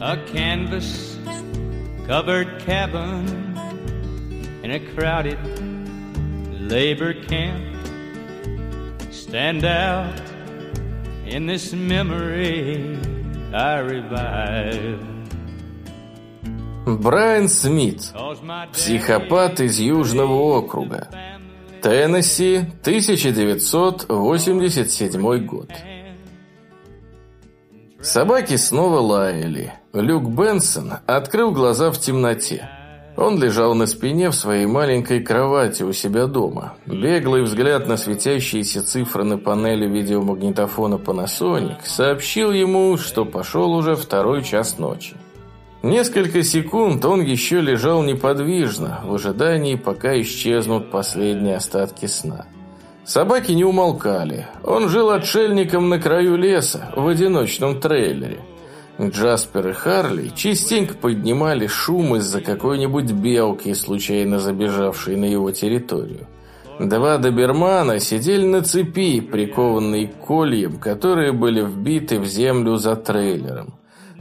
A canvas covered cabin in a crowded labor camp stand out in this memory I revive. Брайан Смит, психопат из Южного округа. Теннесси, 1987 год. Собаки снова лаяли. Люк Бенсон открыл глаза в темноте. Он лежал на спине в своей маленькой кровати у себя дома. Беглый взгляд на светящиеся цифры на панели видеомагнитофона Panasonic сообщил ему, что пошел уже второй час ночи. Несколько секунд он еще лежал неподвижно, в ожидании, пока исчезнут последние остатки сна. Собаки не умолкали. Он жил отшельником на краю леса, в одиночном трейлере. Джаспер и Харли частенько поднимали шум из-за какой-нибудь белки, случайно забежавшей на его территорию. Два добермана сидели на цепи, прикованные к которые были вбиты в землю за трейлером.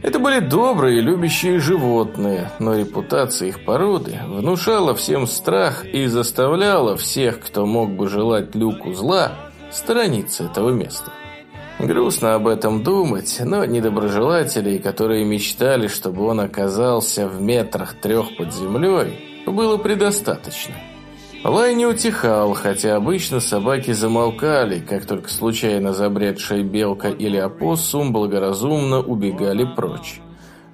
Это были добрые, любящие животные, но репутация их породы внушала всем страх и заставляла всех, кто мог бы желать Люку зла, сторониться этого места. Грустно об этом думать, но недоброжелателей, которые мечтали, чтобы он оказался в метрах трех под землей, было предостаточно. Лай не утихал, хотя обычно собаки замолкали, как только случайно забредшая белка или опоссум благоразумно убегали прочь.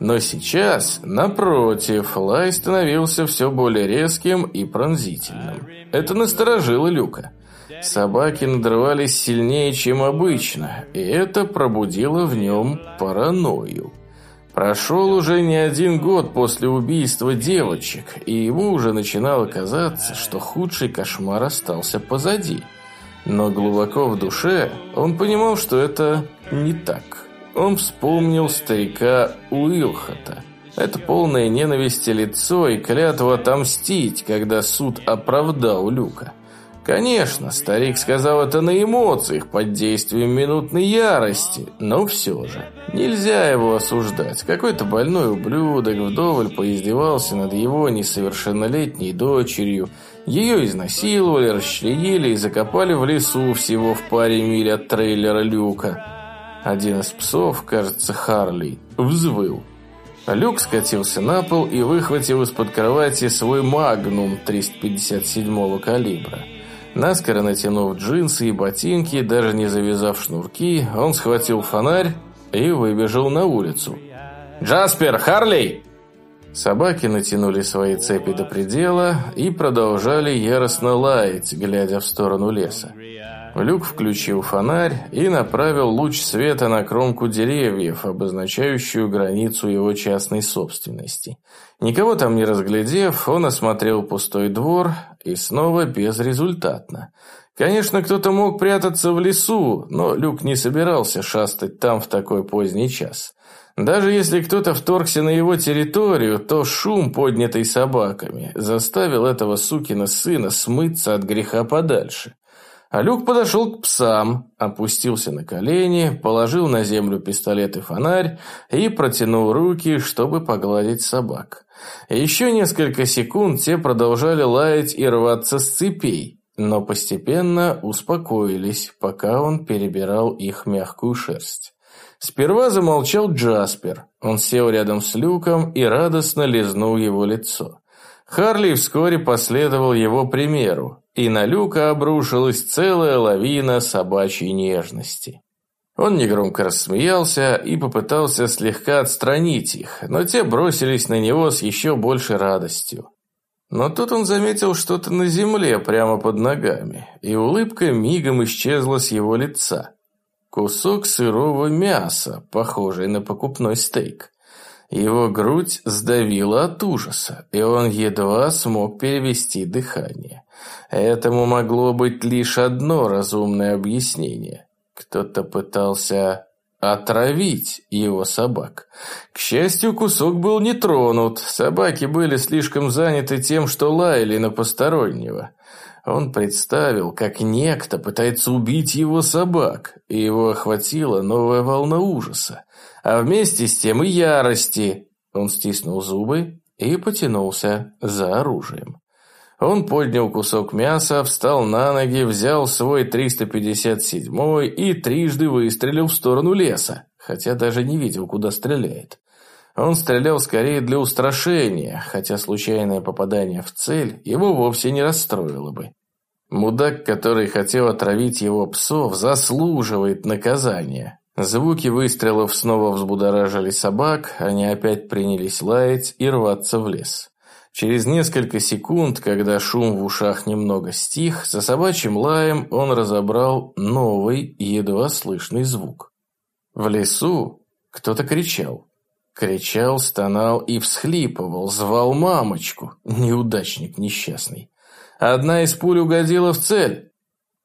Но сейчас, напротив, лай становился все более резким и пронзительным. Это насторожило Люка. Собаки надрывались сильнее, чем обычно, и это пробудило в нем паранойю. Прошел уже не один год после убийства девочек, и ему уже начинало казаться, что худший кошмар остался позади. Но глубоко в душе он понимал, что это не так. Он вспомнил старика Уилхота. Это полное ненависти лицо и клятва отомстить, когда суд оправдал Люка. Конечно, старик сказал это на эмоциях, под действием минутной ярости, но все же. Нельзя его осуждать. Какой-то больной ублюдок вдоволь поиздевался над его несовершеннолетней дочерью. Ее изнасиловали, расчленили и закопали в лесу всего в паре миль от трейлера Люка. Один из псов, кажется, Харли, взвыл. Люк скатился на пол и выхватил из-под кровати свой магнум 357 калибра. Наскоро натянув джинсы и ботинки, даже не завязав шнурки, он схватил фонарь и выбежал на улицу. «Джаспер! Харли!» Собаки натянули свои цепи до предела и продолжали яростно лаять, глядя в сторону леса. Люк включил фонарь и направил луч света на кромку деревьев, обозначающую границу его частной собственности. Никого там не разглядев, он осмотрел пустой двор и снова безрезультатно. Конечно, кто-то мог прятаться в лесу, но Люк не собирался шастать там в такой поздний час. Даже если кто-то вторгся на его территорию, то шум, поднятый собаками, заставил этого сукина сына смыться от греха подальше. А Люк подошел к псам, опустился на колени, положил на землю пистолет и фонарь и протянул руки, чтобы погладить собак. Еще несколько секунд те продолжали лаять и рваться с цепей, но постепенно успокоились, пока он перебирал их мягкую шерсть. Сперва замолчал Джаспер. Он сел рядом с Люком и радостно лизнул его лицо. Харли вскоре последовал его примеру, и на Люка обрушилась целая лавина собачьей нежности. Он негромко рассмеялся и попытался слегка отстранить их, но те бросились на него с еще большей радостью. Но тут он заметил что-то на земле прямо под ногами, и улыбка мигом исчезла с его лица. Кусок сырого мяса, похожий на покупной стейк. Его грудь сдавила от ужаса, и он едва смог перевести дыхание. Этому могло быть лишь одно разумное объяснение. Кто-то пытался отравить его собак. К счастью, кусок был не тронут, собаки были слишком заняты тем, что лаяли на постороннего. Он представил, как некто пытается убить его собак, и его охватила новая волна ужаса, а вместе с тем и ярости. Он стиснул зубы и потянулся за оружием. Он поднял кусок мяса, встал на ноги, взял свой 357 и трижды выстрелил в сторону леса, хотя даже не видел, куда стреляет. Он стрелял скорее для устрашения, хотя случайное попадание в цель его вовсе не расстроило бы. Мудак, который хотел отравить его псов, заслуживает наказания. Звуки выстрелов снова взбудоражили собак, они опять принялись лаять и рваться в лес. Через несколько секунд, когда шум в ушах немного стих, за собачьим лаем он разобрал новый, едва слышный звук. В лесу кто-то кричал. Кричал, стонал и всхлипывал, звал мамочку, неудачник несчастный. Одна из пуль угодила в цель.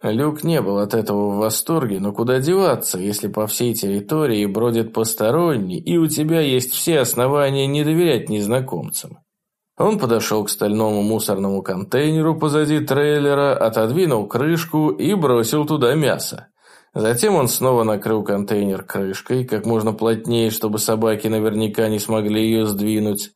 Люк не был от этого в восторге, но куда деваться, если по всей территории бродит посторонний, и у тебя есть все основания не доверять незнакомцам. Он подошел к стальному мусорному контейнеру позади трейлера, отодвинул крышку и бросил туда мясо. Затем он снова накрыл контейнер крышкой, как можно плотнее, чтобы собаки наверняка не смогли ее сдвинуть.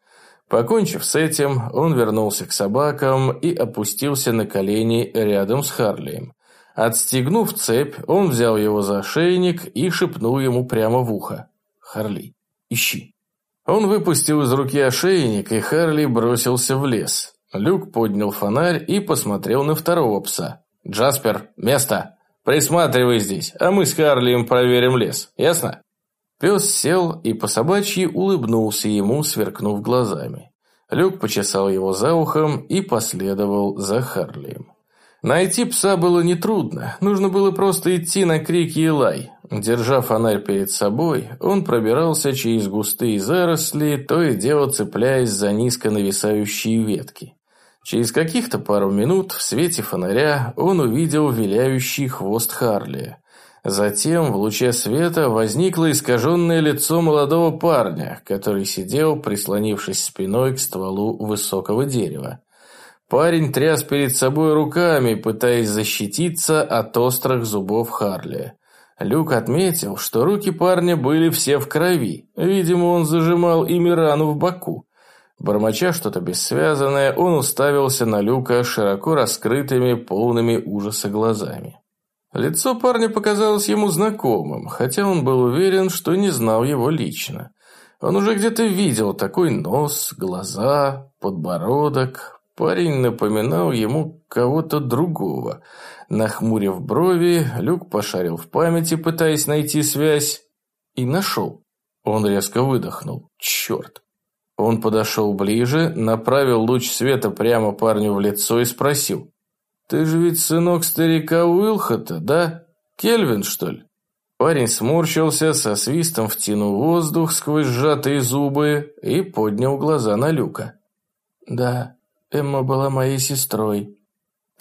Покончив с этим, он вернулся к собакам и опустился на колени рядом с Харлием. Отстегнув цепь, он взял его за ошейник и шепнул ему прямо в ухо. «Харли, ищи». Он выпустил из руки ошейник, и Харли бросился в лес. Люк поднял фонарь и посмотрел на второго пса. «Джаспер, место! Присматривай здесь, а мы с Харлием проверим лес, ясно?» Пес сел и по собачьи улыбнулся ему, сверкнув глазами. Люк почесал его за ухом и последовал за Харлием. Найти пса было нетрудно, нужно было просто идти на крики и лай. Держа фонарь перед собой, он пробирался через густые заросли, то и дело цепляясь за низко нависающие ветки. Через каких-то пару минут в свете фонаря он увидел виляющий хвост Харли. Затем в луче света возникло искаженное лицо молодого парня, который сидел, прислонившись спиной к стволу высокого дерева. Парень тряс перед собой руками, пытаясь защититься от острых зубов Харли. Люк отметил, что руки парня были все в крови. Видимо, он зажимал ими рану в боку. Бормоча что-то бессвязанное, он уставился на Люка широко раскрытыми, полными ужаса глазами. Лицо парня показалось ему знакомым, хотя он был уверен, что не знал его лично. Он уже где-то видел такой нос, глаза, подбородок, Парень напоминал ему кого-то другого. Нахмурив брови, Люк пошарил в памяти, пытаясь найти связь, и нашел. Он резко выдохнул. Черт. Он подошел ближе, направил луч света прямо парню в лицо и спросил. «Ты же ведь сынок старика Уилхота, да? Кельвин, что ли?» Парень сморщился, со свистом втянул воздух сквозь сжатые зубы и поднял глаза на Люка. «Да, Эмма была моей сестрой».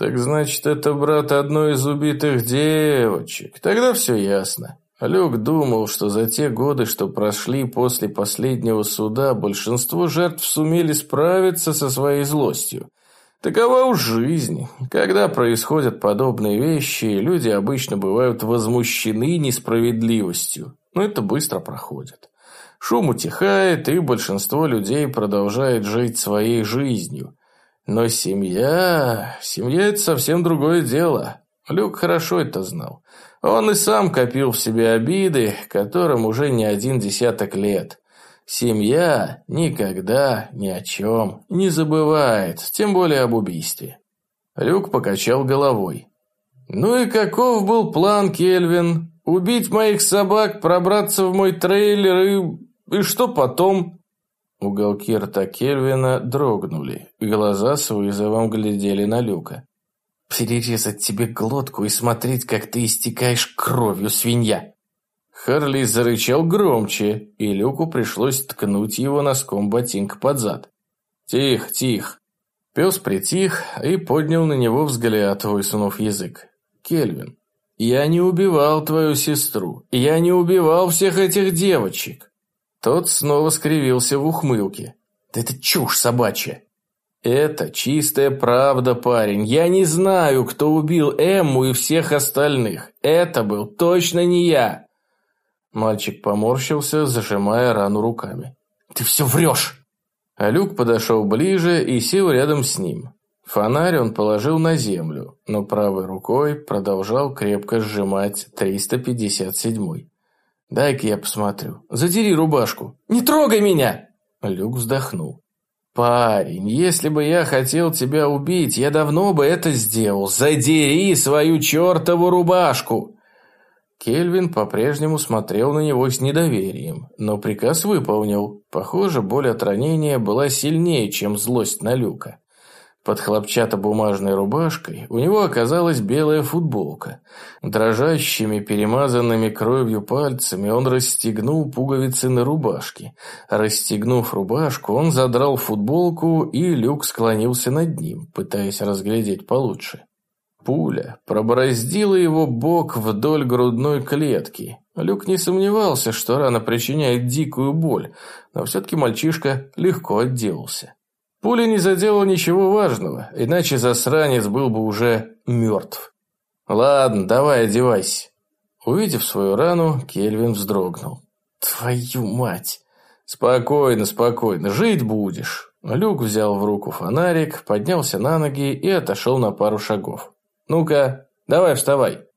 «Так значит, это брат одной из убитых девочек. Тогда все ясно». Люк думал, что за те годы, что прошли после последнего суда, большинство жертв сумели справиться со своей злостью. Такова уж жизнь. Когда происходят подобные вещи, люди обычно бывают возмущены несправедливостью, но это быстро проходит. Шум утихает, и большинство людей продолжает жить своей жизнью. Но семья... Семья – это совсем другое дело. Люк хорошо это знал. Он и сам копил в себе обиды, которым уже не один десяток лет. Семья никогда ни о чем не забывает, тем более об убийстве. Люк покачал головой. «Ну и каков был план, Кельвин? Убить моих собак, пробраться в мой трейлер и... И что потом?» Уголки рта Кельвина дрогнули, глаза с вызовом глядели на Люка. «Перерезать тебе глотку и смотреть, как ты истекаешь кровью, свинья!» Харли зарычал громче, и Люку пришлось ткнуть его носком ботинка под зад. «Тихо, тихо!» Пес притих и поднял на него взгляд, высунув язык. «Кельвин, Я не убивал твою сестру. Я не убивал всех этих девочек. Тот снова скривился в ухмылке. Да это чушь собачья. Это чистая правда, парень. Я не знаю, кто убил Эмму и всех остальных. Это был точно не я. Мальчик поморщился, зажимая рану руками. Ты все врешь. А Люк подошел ближе и сел рядом с ним. Фонарь он положил на землю, но правой рукой продолжал крепко сжимать 357-й. «Дай-ка я посмотрю. Задери рубашку. Не трогай меня!» Люк вздохнул. «Парень, если бы я хотел тебя убить, я давно бы это сделал. Задери свою чертову рубашку!» Кельвин по-прежнему смотрел на него с недоверием, но приказ выполнил. Похоже, боль от ранения была сильнее, чем злость на Люка. Под хлопчатобумажной рубашкой у него оказалась белая футболка. Дрожащими, перемазанными кровью пальцами он расстегнул пуговицы на рубашке. Расстегнув рубашку, он задрал футболку, и Люк склонился над ним, пытаясь разглядеть получше. Пуля пробороздила его бок вдоль грудной клетки. Люк не сомневался, что рана причиняет дикую боль, но все-таки мальчишка легко отделался. Пуля не задела ничего важного, иначе засранец был бы уже мертв. «Ладно, давай одевайся». Увидев свою рану, Кельвин вздрогнул. «Твою мать!» «Спокойно, спокойно, жить будешь». Люк взял в руку фонарик, поднялся на ноги и отошел на пару шагов. «Ну-ка, давай вставай».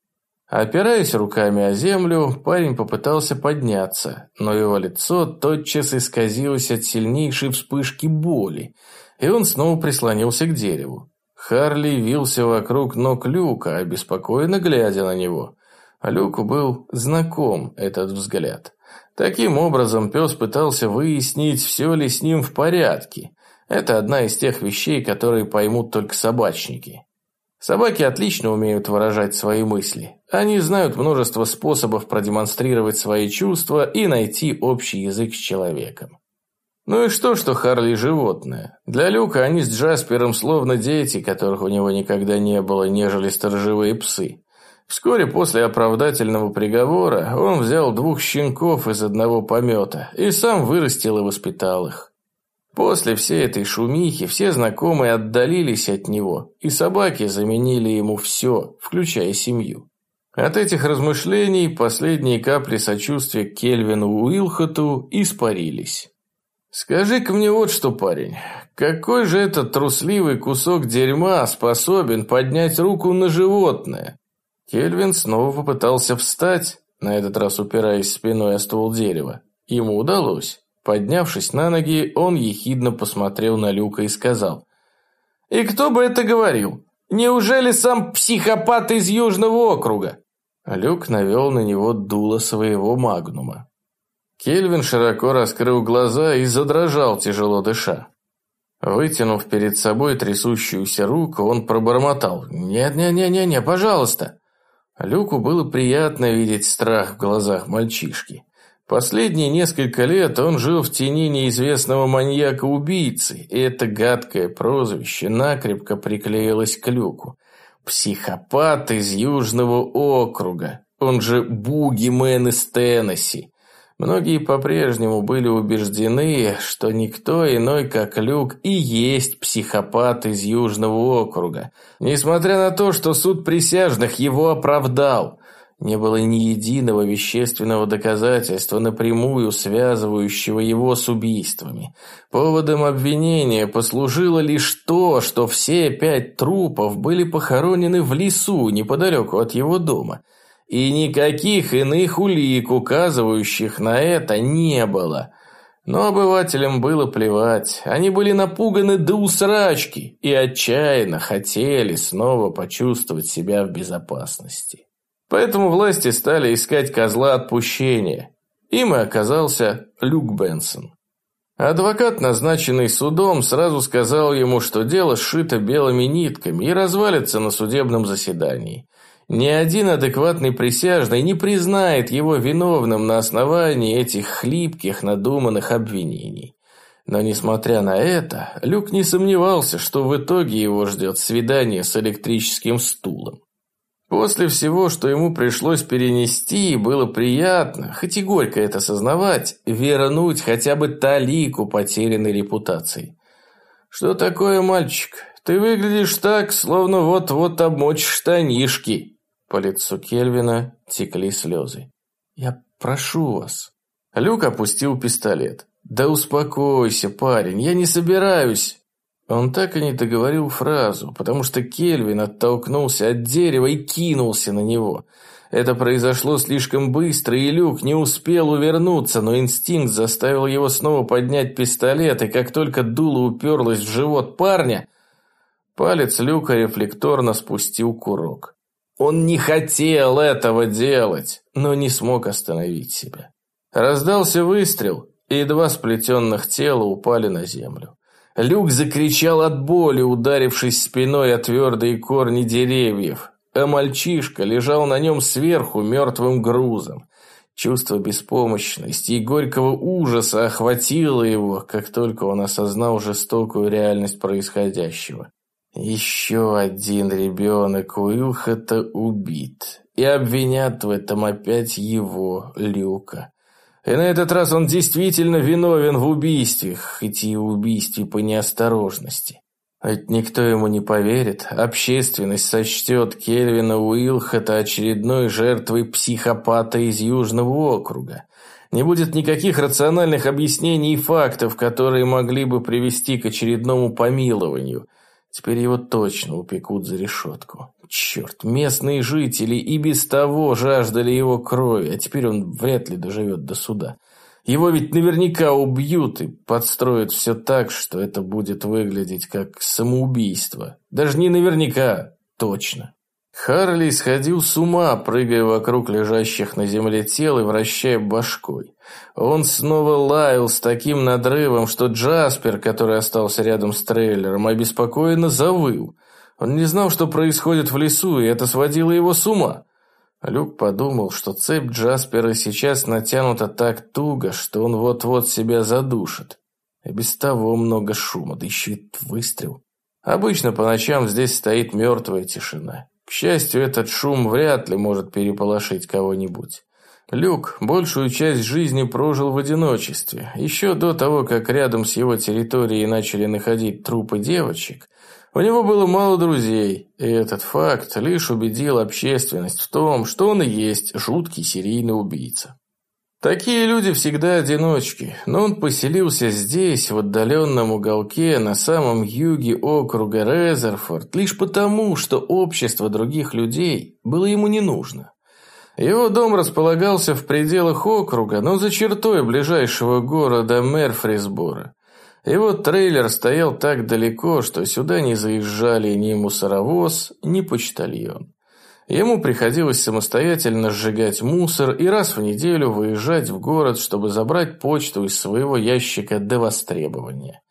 Опираясь руками о землю, парень попытался подняться, но его лицо тотчас исказилось от сильнейшей вспышки боли, и он снова прислонился к дереву. Харли вился вокруг ног Люка, обеспокоенно глядя на него. Люку был знаком этот взгляд. Таким образом, пес пытался выяснить, все ли с ним в порядке. Это одна из тех вещей, которые поймут только собачники. Собаки отлично умеют выражать свои мысли. Они знают множество способов продемонстрировать свои чувства и найти общий язык с человеком. Ну и что, что Харли животное? Для Люка они с Джаспером словно дети, которых у него никогда не было, нежели сторожевые псы. Вскоре после оправдательного приговора он взял двух щенков из одного помета и сам вырастил и воспитал их. После всей этой шумихи все знакомые отдалились от него, и собаки заменили ему все, включая семью. От этих размышлений последние капли сочувствия к Кельвину Уилхоту испарились. «Скажи-ка мне вот что, парень, какой же этот трусливый кусок дерьма способен поднять руку на животное?» Кельвин снова попытался встать, на этот раз упираясь спиной о ствол дерева. Ему удалось. Поднявшись на ноги, он ехидно посмотрел на Люка и сказал. «И кто бы это говорил? Неужели сам психопат из Южного округа?» Люк навел на него дуло своего магнума. Кельвин широко раскрыл глаза и задрожал, тяжело дыша. Вытянув перед собой трясущуюся руку, он пробормотал «Нет-нет-нет-не, пожалуйста». Люку было приятно видеть страх в глазах мальчишки. Последние несколько лет он жил в тени неизвестного маньяка-убийцы, и это гадкое прозвище накрепко приклеилось к люку. Психопат из Южного округа, он же Бугимен из Теннесси. Многие по-прежнему были убеждены, что никто иной, как Люк, и есть психопат из Южного округа, несмотря на то, что суд присяжных его оправдал – не было ни единого вещественного доказательства, напрямую связывающего его с убийствами. Поводом обвинения послужило лишь то, что все пять трупов были похоронены в лесу неподалеку от его дома. И никаких иных улик, указывающих на это, не было. Но обывателям было плевать. Они были напуганы до усрачки и отчаянно хотели снова почувствовать себя в безопасности. Поэтому власти стали искать козла отпущения. Им и оказался Люк Бенсон. Адвокат, назначенный судом, сразу сказал ему, что дело сшито белыми нитками и развалится на судебном заседании. Ни один адекватный присяжный не признает его виновным на основании этих хлипких надуманных обвинений. Но несмотря на это, Люк не сомневался, что в итоге его ждет свидание с электрическим стулом. После всего, что ему пришлось перенести, было приятно, хоть и горько это сознавать, вернуть хотя бы талику потерянной репутации. «Что такое, мальчик? Ты выглядишь так, словно вот-вот обмочишь штанишки». По лицу Кельвина текли слезы. «Я прошу вас». Люк опустил пистолет. «Да успокойся, парень, я не собираюсь». Он так и не договорил фразу, потому что Кельвин оттолкнулся от дерева и кинулся на него. Это произошло слишком быстро, и Люк не успел увернуться, но инстинкт заставил его снова поднять пистолет, и как только дуло уперлось в живот парня, палец Люка рефлекторно спустил курок. Он не хотел этого делать, но не смог остановить себя. Раздался выстрел, и два сплетенных тела упали на землю. Люк закричал от боли, ударившись спиной о твердые корни деревьев, а мальчишка лежал на нем сверху мертвым грузом. Чувство беспомощности и горького ужаса охватило его, как только он осознал жестокую реальность происходящего. Еще один ребенок Уилхета убит, и обвинят в этом опять его, Люка. И на этот раз он действительно виновен в убийстве, хоть и убийстве по неосторожности. Ведь никто ему не поверит. Общественность сочтет Кельвина Уилхета очередной жертвой психопата из Южного округа. Не будет никаких рациональных объяснений и фактов, которые могли бы привести к очередному помилованию – Теперь его точно упекут за решетку. Черт, местные жители и без того жаждали его крови, а теперь он вряд ли доживет до суда. Его ведь наверняка убьют и подстроят все так, что это будет выглядеть как самоубийство. Даже не наверняка, точно. Харли сходил с ума, прыгая вокруг лежащих на земле тел и вращая башкой. Он снова лаял с таким надрывом, что Джаспер, который остался рядом с трейлером, обеспокоенно завыл. Он не знал, что происходит в лесу, и это сводило его с ума. Люк подумал, что цепь Джаспера сейчас натянута так туго, что он вот-вот себя задушит. И без того много шума, да еще выстрел. Обычно по ночам здесь стоит мертвая тишина. К счастью, этот шум вряд ли может переполошить кого-нибудь. Люк большую часть жизни прожил в одиночестве. Еще до того, как рядом с его территорией начали находить трупы девочек, у него было мало друзей, и этот факт лишь убедил общественность в том, что он и есть жуткий серийный убийца. Такие люди всегда одиночки, но он поселился здесь, в отдаленном уголке, на самом юге округа Резерфорд, лишь потому, что общество других людей было ему не нужно. Его дом располагался в пределах округа, но за чертой ближайшего города Мерфрисбора. Его трейлер стоял так далеко, что сюда не заезжали ни мусоровоз, ни почтальон. Ему приходилось самостоятельно сжигать мусор и раз в неделю выезжать в город, чтобы забрать почту из своего ящика до востребования.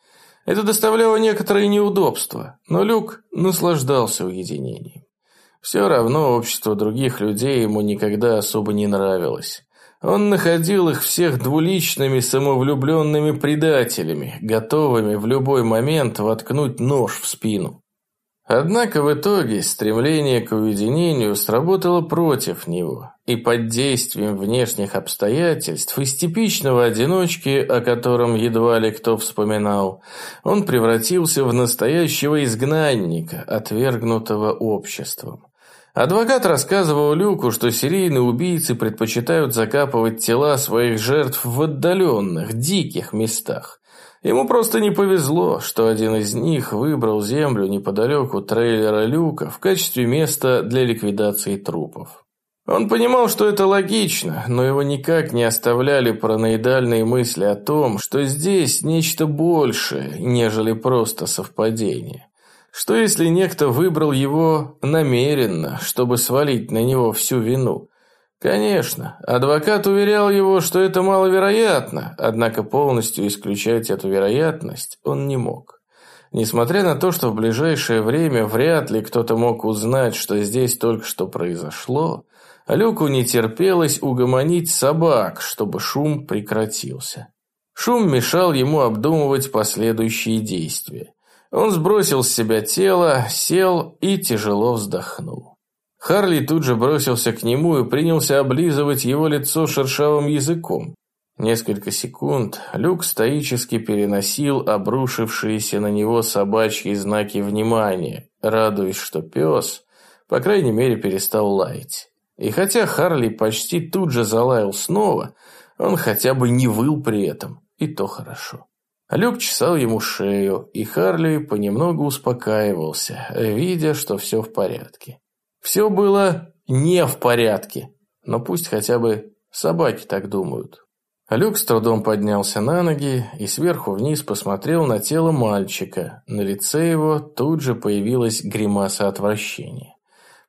Это доставляло некоторые неудобства, но Люк наслаждался уединением. Все равно общество других людей ему никогда особо не нравилось. Он находил их всех двуличными самовлюбленными предателями, готовыми в любой момент воткнуть нож в спину. Однако в итоге стремление к уединению сработало против него, и под действием внешних обстоятельств из типичного одиночки, о котором едва ли кто вспоминал, он превратился в настоящего изгнанника, отвергнутого обществом. Адвокат рассказывал Люку, что серийные убийцы предпочитают закапывать тела своих жертв в отдаленных, диких местах, Ему просто не повезло, что один из них выбрал землю неподалеку трейлера Люка в качестве места для ликвидации трупов. Он понимал, что это логично, но его никак не оставляли параноидальные мысли о том, что здесь нечто большее, нежели просто совпадение. Что если некто выбрал его намеренно, чтобы свалить на него всю вину? Конечно, адвокат уверял его, что это маловероятно, однако полностью исключать эту вероятность он не мог. Несмотря на то, что в ближайшее время вряд ли кто-то мог узнать, что здесь только что произошло, Люку не терпелось угомонить собак, чтобы шум прекратился. Шум мешал ему обдумывать последующие действия. Он сбросил с себя тело, сел и тяжело вздохнул. Харли тут же бросился к нему и принялся облизывать его лицо шершавым языком. Несколько секунд Люк стоически переносил обрушившиеся на него собачьи знаки внимания, радуясь, что пес, по крайней мере, перестал лаять. И хотя Харли почти тут же залаял снова, он хотя бы не выл при этом, и то хорошо. Люк чесал ему шею, и Харли понемногу успокаивался, видя, что все в порядке. Все было не в порядке, но пусть хотя бы собаки так думают. Люк с трудом поднялся на ноги и сверху вниз посмотрел на тело мальчика. На лице его тут же появилась гримаса отвращения.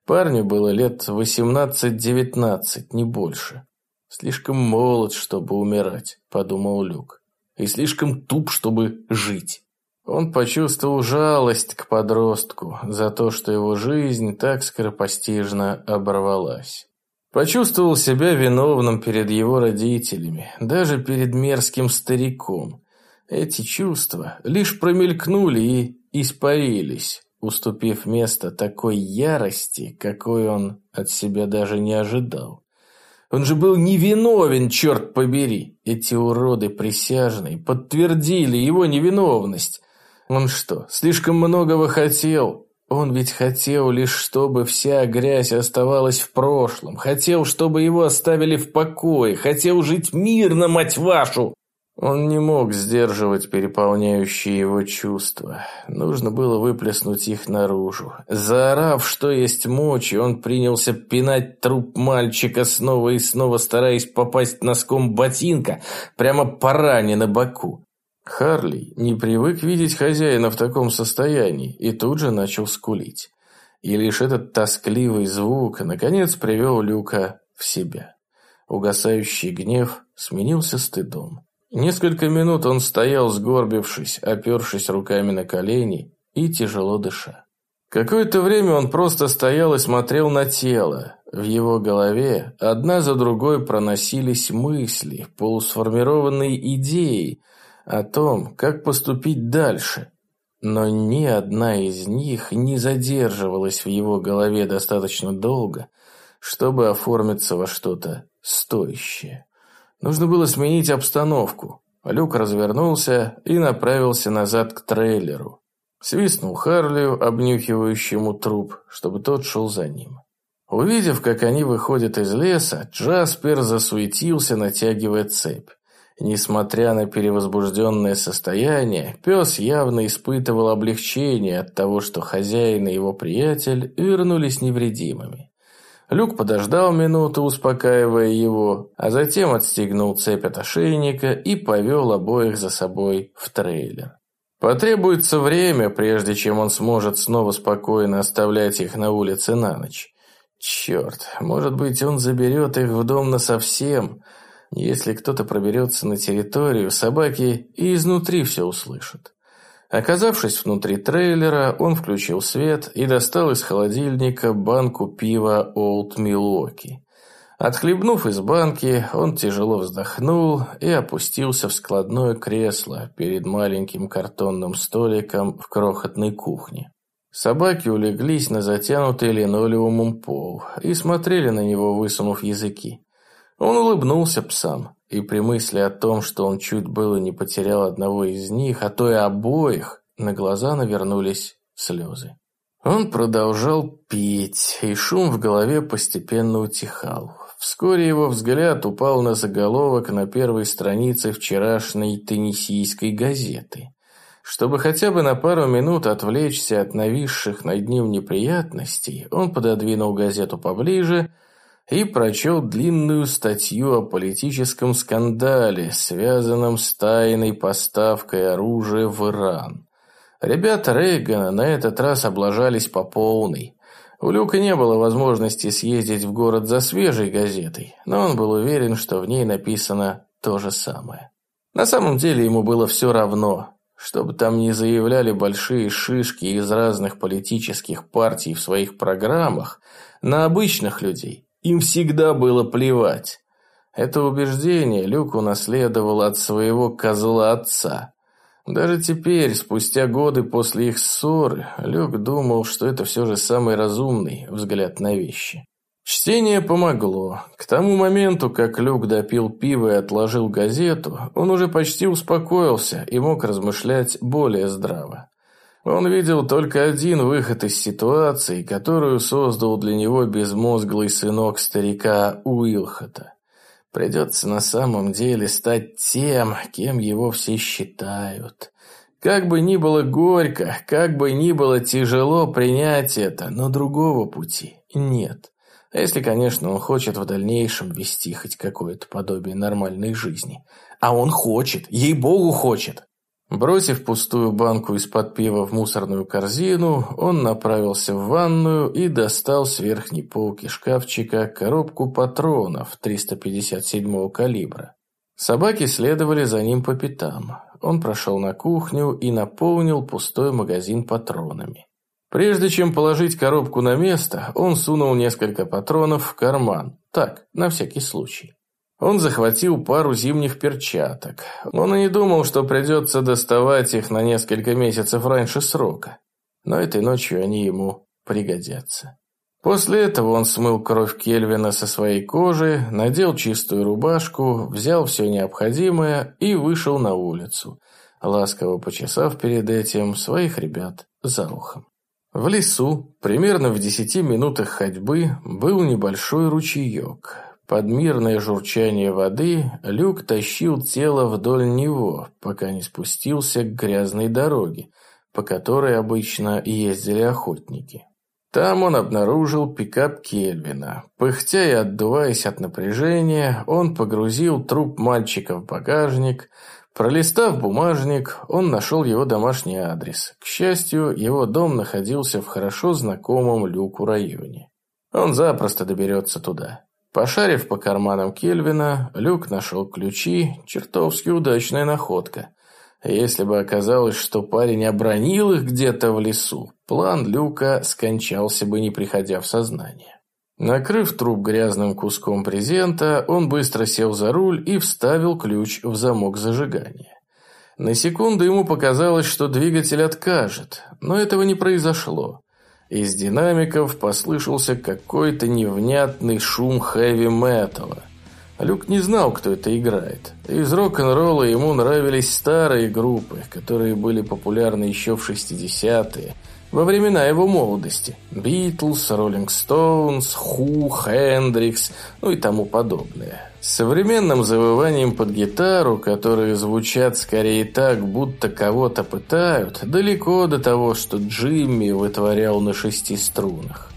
Парню было лет 18-19, не больше. «Слишком молод, чтобы умирать», – подумал Люк. «И слишком туп, чтобы жить». Он почувствовал жалость к подростку за то, что его жизнь так скоропостижно оборвалась. Почувствовал себя виновным перед его родителями, даже перед мерзким стариком. Эти чувства лишь промелькнули и испарились, уступив место такой ярости, какой он от себя даже не ожидал. Он же был невиновен, черт побери. Эти уроды присяжные подтвердили его невиновность. Он что, слишком многого хотел? Он ведь хотел лишь, чтобы вся грязь оставалась в прошлом. Хотел, чтобы его оставили в покое. Хотел жить мирно, мать вашу! Он не мог сдерживать переполняющие его чувства. Нужно было выплеснуть их наружу. Заорав, что есть мочи, он принялся пинать труп мальчика снова и снова, стараясь попасть носком ботинка прямо по ране на боку. Харли не привык видеть хозяина в таком состоянии и тут же начал скулить. И лишь этот тоскливый звук наконец привел Люка в себя. Угасающий гнев сменился стыдом. Несколько минут он стоял, сгорбившись, опершись руками на колени и тяжело дыша. Какое-то время он просто стоял и смотрел на тело. В его голове одна за другой проносились мысли, полусформированные идеи – о том, как поступить дальше. Но ни одна из них не задерживалась в его голове достаточно долго, чтобы оформиться во что-то стоящее. Нужно было сменить обстановку. Люк развернулся и направился назад к трейлеру. Свистнул Харлию, обнюхивающему труп, чтобы тот шел за ним. Увидев, как они выходят из леса, Джаспер засуетился, натягивая цепь. Несмотря на перевозбужденное состояние, пес явно испытывал облегчение от того, что хозяин и его приятель вернулись невредимыми. Люк подождал минуту, успокаивая его, а затем отстегнул цепь от ошейника и повел обоих за собой в трейлер. Потребуется время, прежде чем он сможет снова спокойно оставлять их на улице на ночь. Черт, может быть, он заберет их в дом насовсем – если кто-то проберется на территорию, собаки и изнутри все услышат. Оказавшись внутри трейлера, он включил свет и достал из холодильника банку пива Олд Милуоки. Отхлебнув из банки, он тяжело вздохнул и опустился в складное кресло перед маленьким картонным столиком в крохотной кухне. Собаки улеглись на затянутый линолеумом пол и смотрели на него, высунув языки. Он улыбнулся псам, и при мысли о том, что он чуть было не потерял одного из них, а то и обоих, на глаза навернулись слезы. Он продолжал пить, и шум в голове постепенно утихал. Вскоре его взгляд упал на заголовок на первой странице вчерашней теннисийской газеты. Чтобы хотя бы на пару минут отвлечься от нависших над ним неприятностей, он пододвинул газету поближе и прочел длинную статью о политическом скандале, связанном с тайной поставкой оружия в Иран. Ребята Рейгана на этот раз облажались по полной. У Люка не было возможности съездить в город за свежей газетой, но он был уверен, что в ней написано то же самое. На самом деле ему было все равно, что бы там ни заявляли большие шишки из разных политических партий в своих программах, на обычных людей им всегда было плевать. Это убеждение Люк унаследовал от своего козла отца. Даже теперь, спустя годы после их ссоры, Люк думал, что это все же самый разумный взгляд на вещи. Чтение помогло. К тому моменту, как Люк допил пиво и отложил газету, он уже почти успокоился и мог размышлять более здраво. Он видел только один выход из ситуации, которую создал для него безмозглый сынок старика Уилхота. Придется на самом деле стать тем, кем его все считают. Как бы ни было горько, как бы ни было тяжело принять это, но другого пути нет. А если, конечно, он хочет в дальнейшем вести хоть какое-то подобие нормальной жизни. А он хочет, ей-богу хочет. Бросив пустую банку из-под пива в мусорную корзину, он направился в ванную и достал с верхней полки шкафчика коробку патронов 357-го калибра. Собаки следовали за ним по пятам. Он прошел на кухню и наполнил пустой магазин патронами. Прежде чем положить коробку на место, он сунул несколько патронов в карман. Так, на всякий случай. Он захватил пару зимних перчаток. Он и не думал, что придется доставать их на несколько месяцев раньше срока. Но этой ночью они ему пригодятся. После этого он смыл кровь Кельвина со своей кожи, надел чистую рубашку, взял все необходимое и вышел на улицу, ласково почесав перед этим своих ребят за ухом. В лесу, примерно в десяти минутах ходьбы, был небольшой ручеек. Под мирное журчание воды Люк тащил тело вдоль него, пока не спустился к грязной дороге, по которой обычно ездили охотники. Там он обнаружил пикап Кельвина. Пыхтя и отдуваясь от напряжения, он погрузил труп мальчика в багажник. Пролистав бумажник, он нашел его домашний адрес. К счастью, его дом находился в хорошо знакомом Люку районе. Он запросто доберется туда. Пошарив по карманам Кельвина, Люк нашел ключи, чертовски удачная находка. Если бы оказалось, что парень обронил их где-то в лесу, план Люка скончался бы, не приходя в сознание. Накрыв труп грязным куском презента, он быстро сел за руль и вставил ключ в замок зажигания. На секунду ему показалось, что двигатель откажет, но этого не произошло. Из динамиков послышался какой-то невнятный шум хэви-металла. Люк не знал, кто это играет. Из рок-н-ролла ему нравились старые группы, которые были популярны еще в 60-е, во времена его молодости. Битлз, Роллинг Стоунс, Ху, Хендрикс, ну и тому подобное. Современным завыванием под гитару, которые звучат скорее так, будто кого-то пытают, далеко до того, что Джимми вытворял на шести струнах.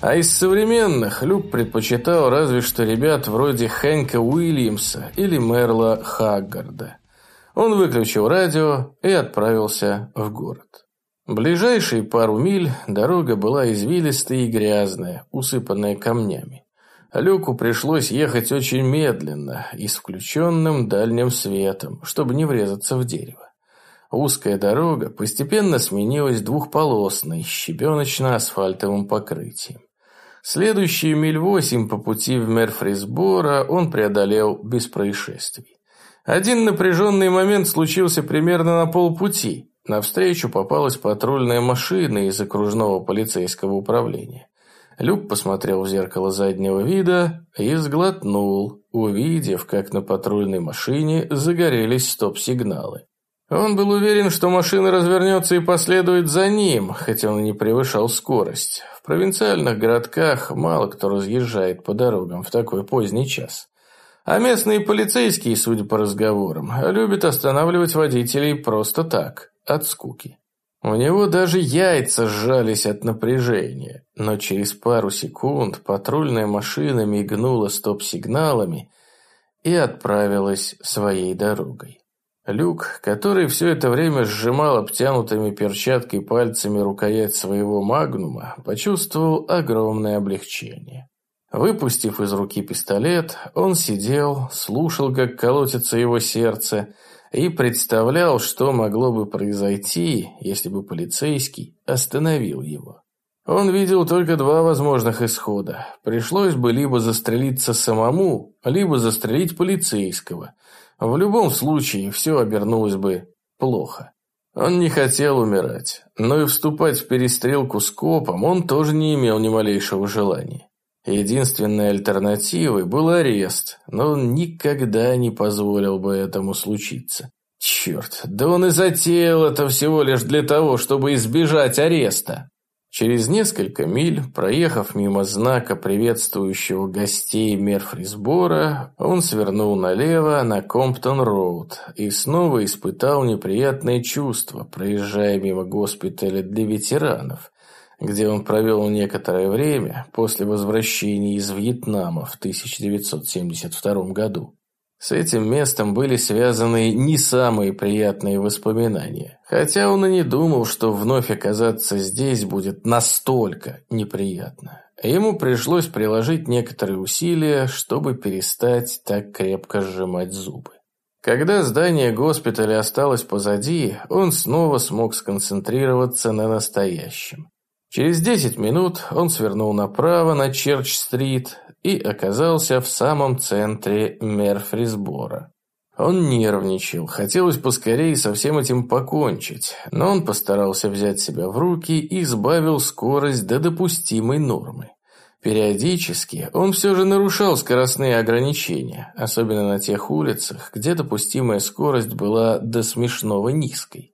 А из современных Люк предпочитал разве что ребят вроде Хэнка Уильямса или Мерла Хаггарда. Он выключил радио и отправился в город. Ближайшие пару миль дорога была извилистая и грязная, усыпанная камнями. Люку пришлось ехать очень медленно и с включенным дальним светом, чтобы не врезаться в дерево. Узкая дорога постепенно сменилась двухполосной, щебеночно-асфальтовым покрытием. Следующие миль восемь по пути в Мерфрисбора он преодолел без происшествий. Один напряженный момент случился примерно на полпути – Навстречу попалась патрульная машина из окружного полицейского управления. Люк посмотрел в зеркало заднего вида и сглотнул, увидев, как на патрульной машине загорелись стоп-сигналы. Он был уверен, что машина развернется и последует за ним, хотя он не превышал скорость. В провинциальных городках мало кто разъезжает по дорогам в такой поздний час. А местные полицейские, судя по разговорам, любят останавливать водителей просто так, от скуки. У него даже яйца сжались от напряжения, но через пару секунд патрульная машина мигнула стоп-сигналами и отправилась своей дорогой. Люк, который все это время сжимал обтянутыми перчаткой пальцами рукоять своего магнума, почувствовал огромное облегчение. Выпустив из руки пистолет, он сидел, слушал, как колотится его сердце, и представлял, что могло бы произойти, если бы полицейский остановил его. Он видел только два возможных исхода. Пришлось бы либо застрелиться самому, либо застрелить полицейского. В любом случае, все обернулось бы плохо. Он не хотел умирать, но и вступать в перестрелку с копом он тоже не имел ни малейшего желания. Единственной альтернативой был арест, но он никогда не позволил бы этому случиться. Черт, да он и затеял это всего лишь для того, чтобы избежать ареста. Через несколько миль, проехав мимо знака, приветствующего гостей Мерфрисборо, он свернул налево на Комптон-Роуд и снова испытал неприятное чувство, проезжая мимо госпиталя для ветеранов, где он провел некоторое время после возвращения из Вьетнама в 1972 году. С этим местом были связаны не самые приятные воспоминания, хотя он и не думал, что вновь оказаться здесь будет настолько неприятно. Ему пришлось приложить некоторые усилия, чтобы перестать так крепко сжимать зубы. Когда здание госпиталя осталось позади, он снова смог сконцентрироваться на настоящем. Через 10 минут он свернул направо на Черч-стрит и оказался в самом центре Мерфрисбора. Он нервничал, хотелось поскорее со всем этим покончить, но он постарался взять себя в руки и сбавил скорость до допустимой нормы. Периодически он все же нарушал скоростные ограничения, особенно на тех улицах, где допустимая скорость была до смешного низкой.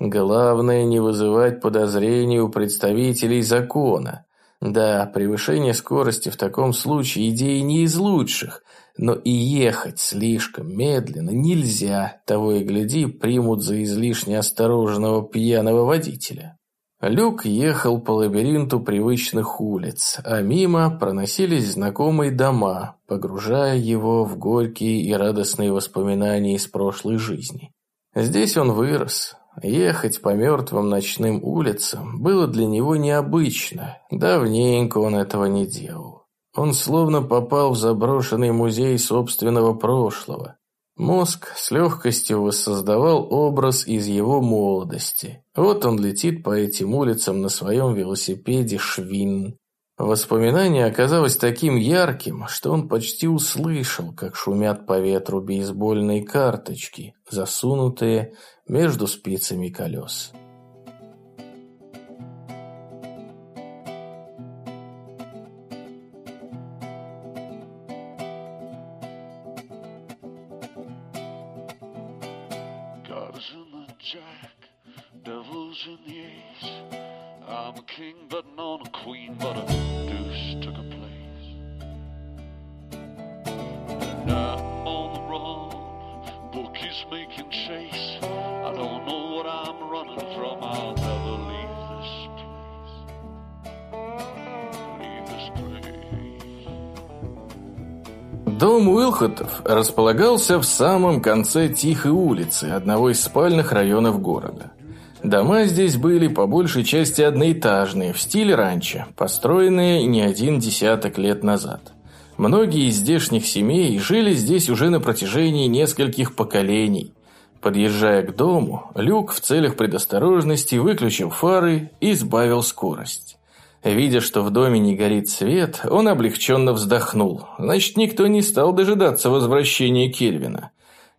Главное не вызывать подозрений у представителей закона. Да, превышение скорости в таком случае идея не из лучших, но и ехать слишком медленно нельзя, того и гляди, примут за излишне осторожного пьяного водителя. Люк ехал по лабиринту привычных улиц, а мимо проносились знакомые дома, погружая его в горькие и радостные воспоминания из прошлой жизни. Здесь он вырос, Ехать по мертвым ночным улицам было для него необычно. Давненько он этого не делал. Он словно попал в заброшенный музей собственного прошлого. Мозг с легкостью воссоздавал образ из его молодости. Вот он летит по этим улицам на своем велосипеде «Швин». Воспоминание оказалось таким ярким, что он почти услышал, как шумят по ветру бейсбольные карточки, засунутые между спицами колес. Располагался в самом конце тихой улицы одного из спальных районов города. Дома здесь были по большей части одноэтажные, в стиле ранчо, построенные не один десяток лет назад. Многие из здешних семей жили здесь уже на протяжении нескольких поколений. Подъезжая к дому, Люк в целях предосторожности выключил фары и сбавил скорость. Видя, что в доме не горит свет, он облегченно вздохнул. Значит, никто не стал дожидаться возвращения Кельвина.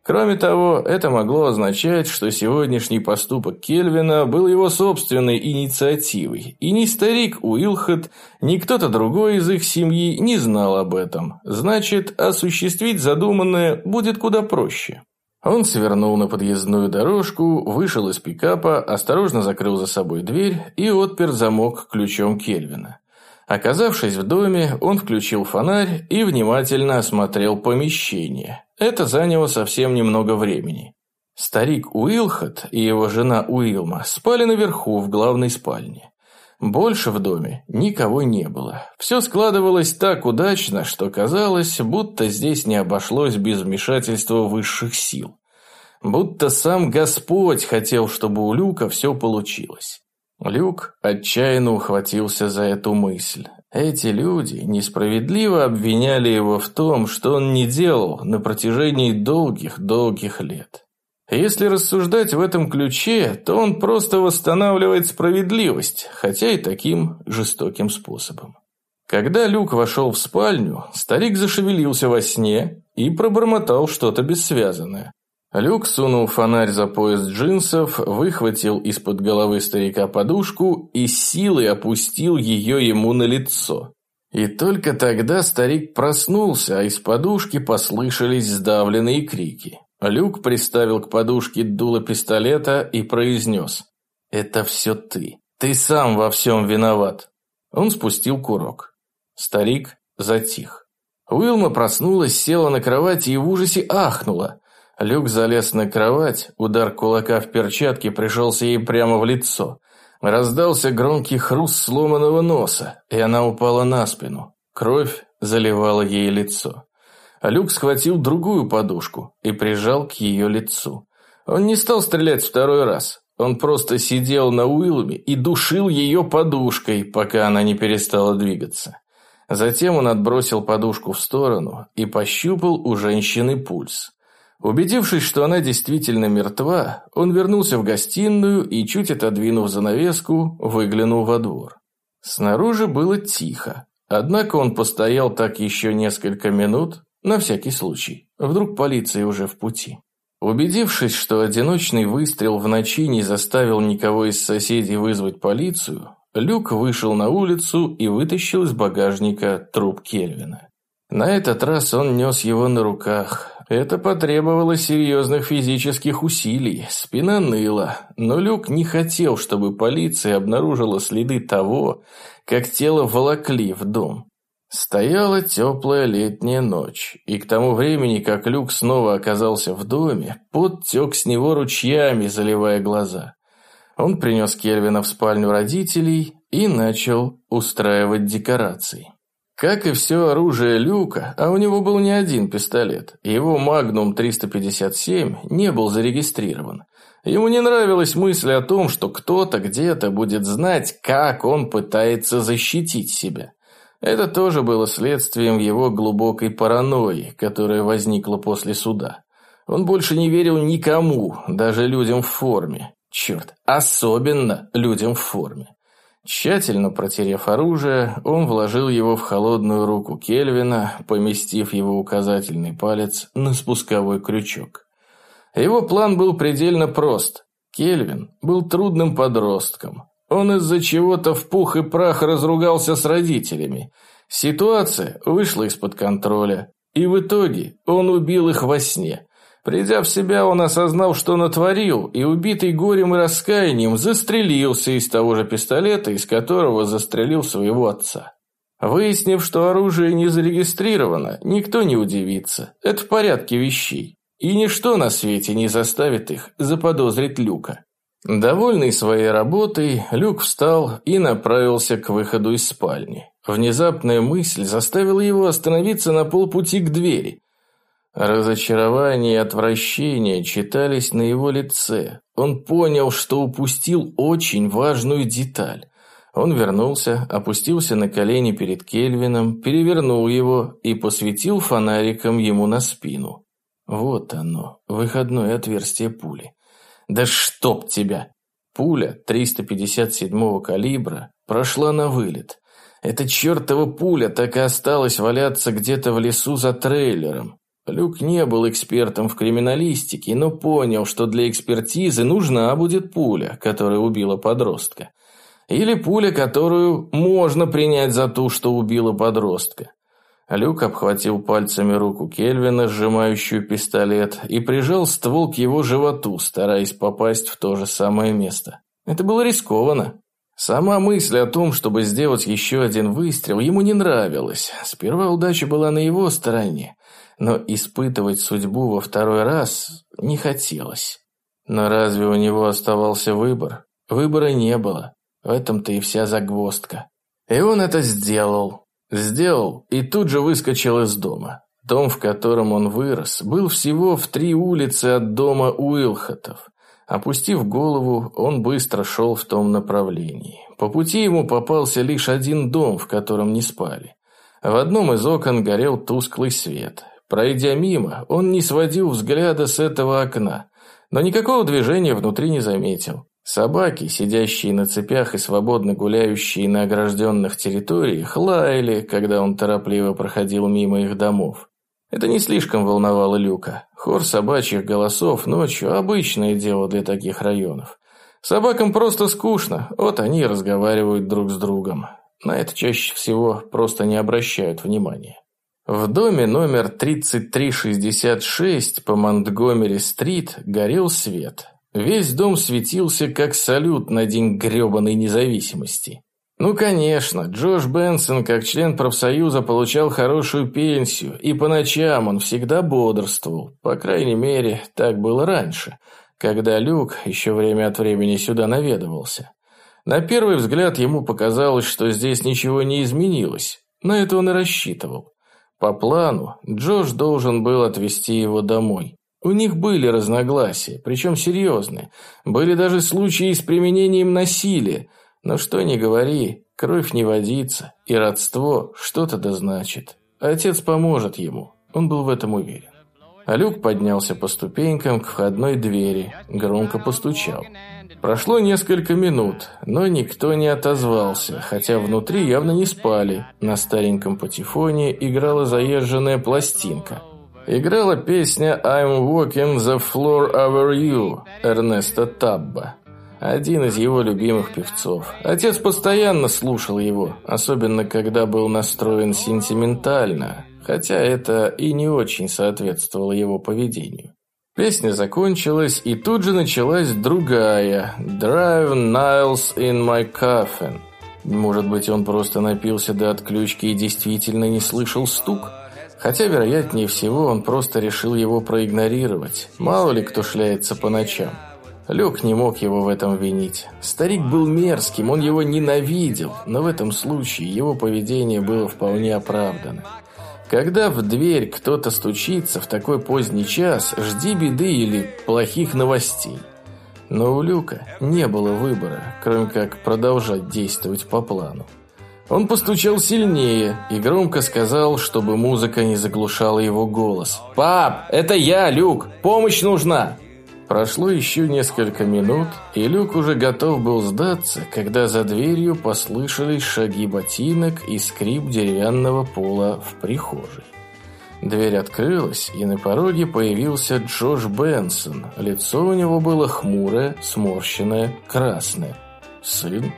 Кроме того, это могло означать, что сегодняшний поступок Кельвина был его собственной инициативой, и ни старик Уилхед, ни кто-то другой из их семьи не знал об этом. Значит, осуществить задуманное будет куда проще. Он свернул на подъездную дорожку, вышел из пикапа, осторожно закрыл за собой дверь и отпер замок ключом Кельвина. Оказавшись в доме, он включил фонарь и внимательно осмотрел помещение. Это заняло совсем немного времени. Старик Уилхот и его жена Уилма спали наверху в главной спальне. Больше в доме никого не было. Все складывалось так удачно, что казалось, будто здесь не обошлось без вмешательства высших сил. Будто сам Господь хотел, чтобы у Люка все получилось. Люк отчаянно ухватился за эту мысль. Эти люди несправедливо обвиняли его в том, что он не делал на протяжении долгих-долгих лет. Если рассуждать в этом ключе, то он просто восстанавливает справедливость, хотя и таким жестоким способом. Когда Люк вошел в спальню, старик зашевелился во сне и пробормотал что-то бессвязанное. Люк сунул фонарь за пояс джинсов, выхватил из-под головы старика подушку и силой опустил ее ему на лицо. И только тогда старик проснулся, а из подушки послышались сдавленные крики. Люк приставил к подушке дуло пистолета и произнес «Это все ты. Ты сам во всем виноват». Он спустил курок. Старик затих. Уилма проснулась, села на кровати и в ужасе ахнула. Люк залез на кровать, удар кулака в перчатке пришелся ей прямо в лицо. Раздался громкий хруст сломанного носа, и она упала на спину. Кровь заливала ей лицо. Люк схватил другую подушку и прижал к ее лицу. Он не стал стрелять второй раз. Он просто сидел на Уиллме и душил ее подушкой, пока она не перестала двигаться. Затем он отбросил подушку в сторону и пощупал у женщины пульс. Убедившись, что она действительно мертва, он вернулся в гостиную и, чуть отодвинув занавеску, выглянул во двор. Снаружи было тихо, однако он постоял так еще несколько минут, на всякий случай. Вдруг полиция уже в пути. Убедившись, что одиночный выстрел в ночи не заставил никого из соседей вызвать полицию, Люк вышел на улицу и вытащил из багажника труп Кельвина. На этот раз он нес его на руках, это потребовало серьезных физических усилий, спина ныла, но Люк не хотел, чтобы полиция обнаружила следы того, как тело волокли в дом. Стояла теплая летняя ночь, и к тому времени, как Люк снова оказался в доме, пот тек с него ручьями, заливая глаза. Он принес Кельвина в спальню родителей и начал устраивать декорации. Как и все оружие Люка, а у него был не один пистолет, его Magnum 357 не был зарегистрирован. Ему не нравилась мысль о том, что кто-то где-то будет знать, как он пытается защитить себя. Это тоже было следствием его глубокой паранойи, которая возникла после суда. Он больше не верил никому, даже людям в форме. Черт, особенно людям в форме. Тщательно протерев оружие, он вложил его в холодную руку Кельвина, поместив его указательный палец на спусковой крючок. Его план был предельно прост. Кельвин был трудным подростком. Он из-за чего-то в пух и прах разругался с родителями. Ситуация вышла из-под контроля, и в итоге он убил их во сне – Придя в себя, он осознал, что натворил, и убитый горем и раскаянием застрелился из того же пистолета, из которого застрелил своего отца. Выяснив, что оружие не зарегистрировано, никто не удивится. Это в порядке вещей. И ничто на свете не заставит их заподозрить Люка. Довольный своей работой, Люк встал и направился к выходу из спальни. Внезапная мысль заставила его остановиться на полпути к двери – Разочарование и отвращение читались на его лице. Он понял, что упустил очень важную деталь. Он вернулся, опустился на колени перед Кельвином, перевернул его и посветил фонариком ему на спину. Вот оно, выходное отверстие пули. Да чтоб тебя! Пуля 357-го калибра прошла на вылет. Эта чертова пуля так и осталась валяться где-то в лесу за трейлером. Люк не был экспертом в криминалистике, но понял, что для экспертизы нужна будет пуля, которая убила подростка. Или пуля, которую можно принять за ту, что убила подростка. Люк обхватил пальцами руку Кельвина, сжимающую пистолет, и прижал ствол к его животу, стараясь попасть в то же самое место. Это было рискованно. Сама мысль о том, чтобы сделать еще один выстрел, ему не нравилась. Сперва удача была на его стороне, но испытывать судьбу во второй раз не хотелось. Но разве у него оставался выбор? Выбора не было. В этом-то и вся загвоздка. И он это сделал. Сделал и тут же выскочил из дома. Дом, в котором он вырос, был всего в три улицы от дома Уилхотов. Опустив голову, он быстро шел в том направлении. По пути ему попался лишь один дом, в котором не спали. В одном из окон горел тусклый свет. Пройдя мимо, он не сводил взгляда с этого окна, но никакого движения внутри не заметил. Собаки, сидящие на цепях и свободно гуляющие на огражденных территориях, лаяли, когда он торопливо проходил мимо их домов. Это не слишком волновало Люка. Хор собачьих голосов ночью – обычное дело для таких районов. Собакам просто скучно, вот они и разговаривают друг с другом. На это чаще всего просто не обращают внимания. В доме номер 3366 по Монтгомери-стрит горел свет. Весь дом светился, как салют на день гребаной независимости. Ну, конечно, Джош Бенсон, как член профсоюза, получал хорошую пенсию, и по ночам он всегда бодрствовал. По крайней мере, так было раньше, когда Люк еще время от времени сюда наведывался. На первый взгляд ему показалось, что здесь ничего не изменилось. На это он и рассчитывал. По плану, Джош должен был отвезти его домой. У них были разногласия, причем серьезные. Были даже случаи с применением насилия. Но что ни говори, кровь не водится, и родство что-то да значит. Отец поможет ему, он был в этом уверен. А Люк поднялся по ступенькам к входной двери, громко постучал. Прошло несколько минут, но никто не отозвался, хотя внутри явно не спали. На стареньком патефоне играла заезженная пластинка. Играла песня «I'm walking the floor over you» Эрнеста Табба. Один из его любимых певцов. Отец постоянно слушал его, особенно когда был настроен сентиментально, хотя это и не очень соответствовало его поведению. Песня закончилась, и тут же началась другая «Drive Niles in my coffin». Может быть, он просто напился до отключки и действительно не слышал стук? Хотя, вероятнее всего, он просто решил его проигнорировать. Мало ли кто шляется по ночам. Люк не мог его в этом винить. Старик был мерзким, он его ненавидел, но в этом случае его поведение было вполне оправдано. Когда в дверь кто-то стучится в такой поздний час, жди беды или плохих новостей. Но у Люка не было выбора, кроме как продолжать действовать по плану. Он постучал сильнее и громко сказал, чтобы музыка не заглушала его голос. «Пап, это я, Люк! Помощь нужна!» Прошло еще несколько минут, и Люк уже готов был сдаться, когда за дверью послышались шаги ботинок и скрип деревянного пола в прихожей. Дверь открылась, и на пороге появился Джош Бенсон. Лицо у него было хмурое, сморщенное, красное. «Сын,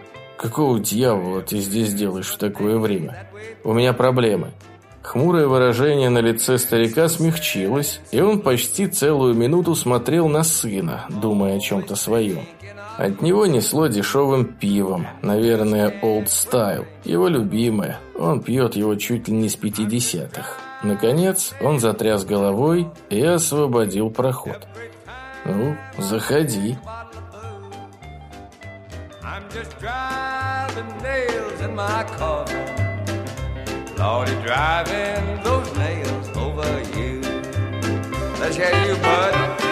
какого дьявола ты здесь делаешь в такое время? У меня проблемы». Хмурое выражение на лице старика смягчилось, и он почти целую минуту смотрел на сына, думая о чем-то своем. От него несло дешевым пивом, наверное, Old Style, его любимое, он пьет его чуть ли не с пятидесятых. Наконец, он затряс головой и освободил проход. «Ну, заходи». Just driving nails in my car. Lordy, driving those nails over you. Let's hear you, bud.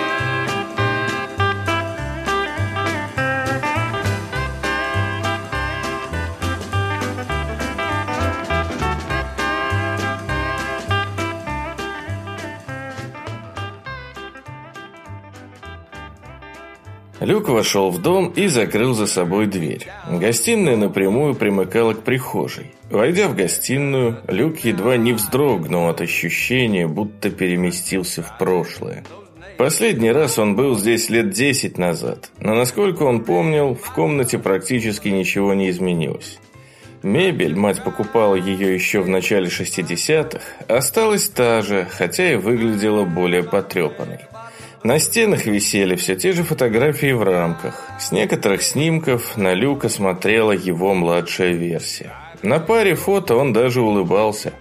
Люк вошел в дом и закрыл за собой дверь. Гостиная напрямую примыкала к прихожей. Войдя в гостиную, Люк едва не вздрогнул от ощущения, будто переместился в прошлое. Последний раз он был здесь лет десять назад, но насколько он помнил, в комнате практически ничего не изменилось. Мебель, мать покупала ее еще в начале 60-х, осталась та же, хотя и выглядела более потрепанной. На стенах висели все те же фотографии в рамках. С некоторых снимков на Люка смотрела его младшая версия. На паре фото он даже улыбался.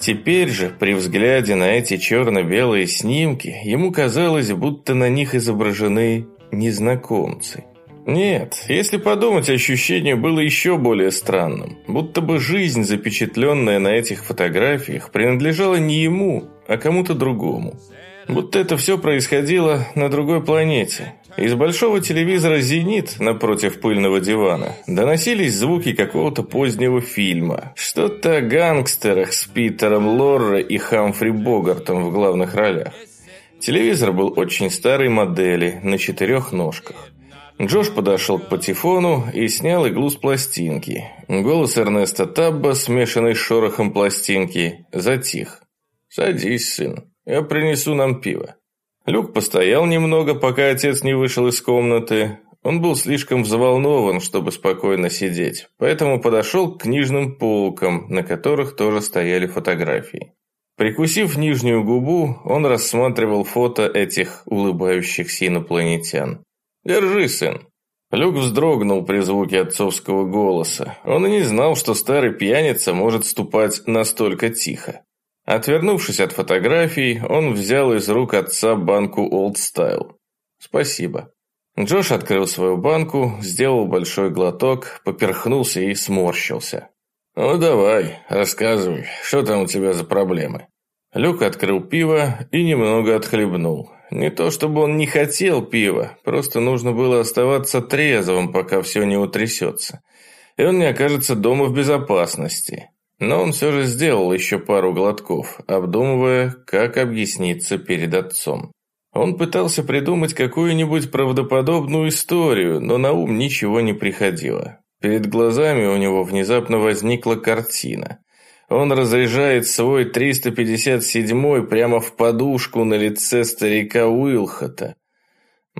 Теперь же, при взгляде на эти черно-белые снимки, ему казалось, будто на них изображены незнакомцы. Нет, если подумать, ощущение было еще более странным. Будто бы жизнь, запечатленная на этих фотографиях, принадлежала не ему, а кому-то другому. Будто это все происходило на другой планете. Из большого телевизора «Зенит» напротив пыльного дивана доносились звуки какого-то позднего фильма. Что-то о гангстерах с Питером Лорро и Хамфри Богартом в главных ролях. Телевизор был очень старой модели, на четырех ножках. Джош подошел к патефону и снял иглу с пластинки. Голос Эрнеста Табба, смешанный с шорохом пластинки, затих. «Садись, сын, я принесу нам пиво». Люк постоял немного, пока отец не вышел из комнаты. Он был слишком взволнован, чтобы спокойно сидеть, поэтому подошел к книжным полкам, на которых тоже стояли фотографии. Прикусив нижнюю губу, он рассматривал фото этих улыбающихся инопланетян. «Держи, сын». Люк вздрогнул при звуке отцовского голоса. Он и не знал, что старый пьяница может ступать настолько тихо. Отвернувшись от фотографий, он взял из рук отца банку Old Style. «Спасибо». Джош открыл свою банку, сделал большой глоток, поперхнулся и сморщился. «Ну давай, рассказывай, что там у тебя за проблемы?» Люк открыл пиво и немного отхлебнул. Не то чтобы он не хотел пива, просто нужно было оставаться трезвым, пока все не утрясется. И он не окажется дома в безопасности. Но он все же сделал еще пару глотков, обдумывая, как объясниться перед отцом. Он пытался придумать какую-нибудь правдоподобную историю, но на ум ничего не приходило. Перед глазами у него внезапно возникла картина. Он разряжает свой 357-й прямо в подушку на лице старика Уилхота.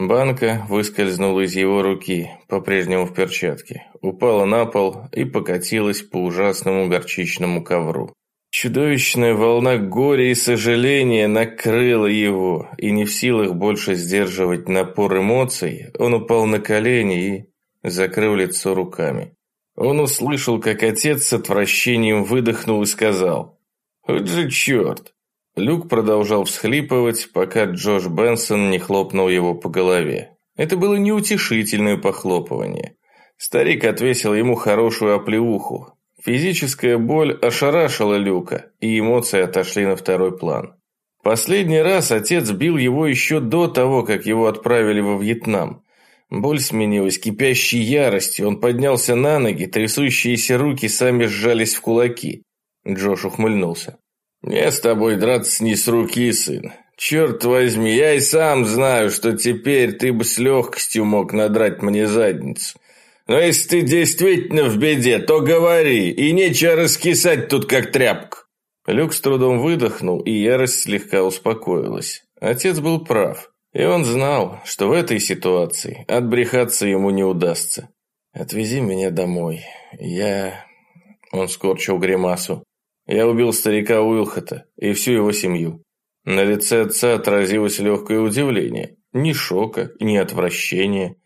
Банка выскользнула из его руки, по-прежнему в перчатке, упала на пол и покатилась по ужасному горчичному ковру. Чудовищная волна горя и сожаления накрыла его, и не в силах больше сдерживать напор эмоций, он упал на колени и закрыл лицо руками. Он услышал, как отец с отвращением выдохнул и сказал «Вот же черт!». Люк продолжал всхлипывать, пока Джош Бенсон не хлопнул его по голове. Это было неутешительное похлопывание. Старик отвесил ему хорошую оплеуху, Физическая боль ошарашила Люка, и эмоции отошли на второй план. Последний раз отец бил его еще до того, как его отправили во Вьетнам. Боль сменилась кипящей яростью, он поднялся на ноги, трясущиеся руки сами сжались в кулаки. Джош ухмыльнулся. «Мне с тобой драться не с руки, сын. Черт возьми, я и сам знаю, что теперь ты бы с легкостью мог надрать мне задницу. Но если ты действительно в беде, то говори, и нечего раскисать тут как тряпка». Люк с трудом выдохнул, и ярость слегка успокоилась. Отец был прав, и он знал, что в этой ситуации отбрехаться ему не удастся. «Отвези меня домой. Я...» Он скорчил гримасу. «Я убил старика Уилхота и всю его семью». На лице отца отразилось легкое удивление. Ни шока, ни отвращения.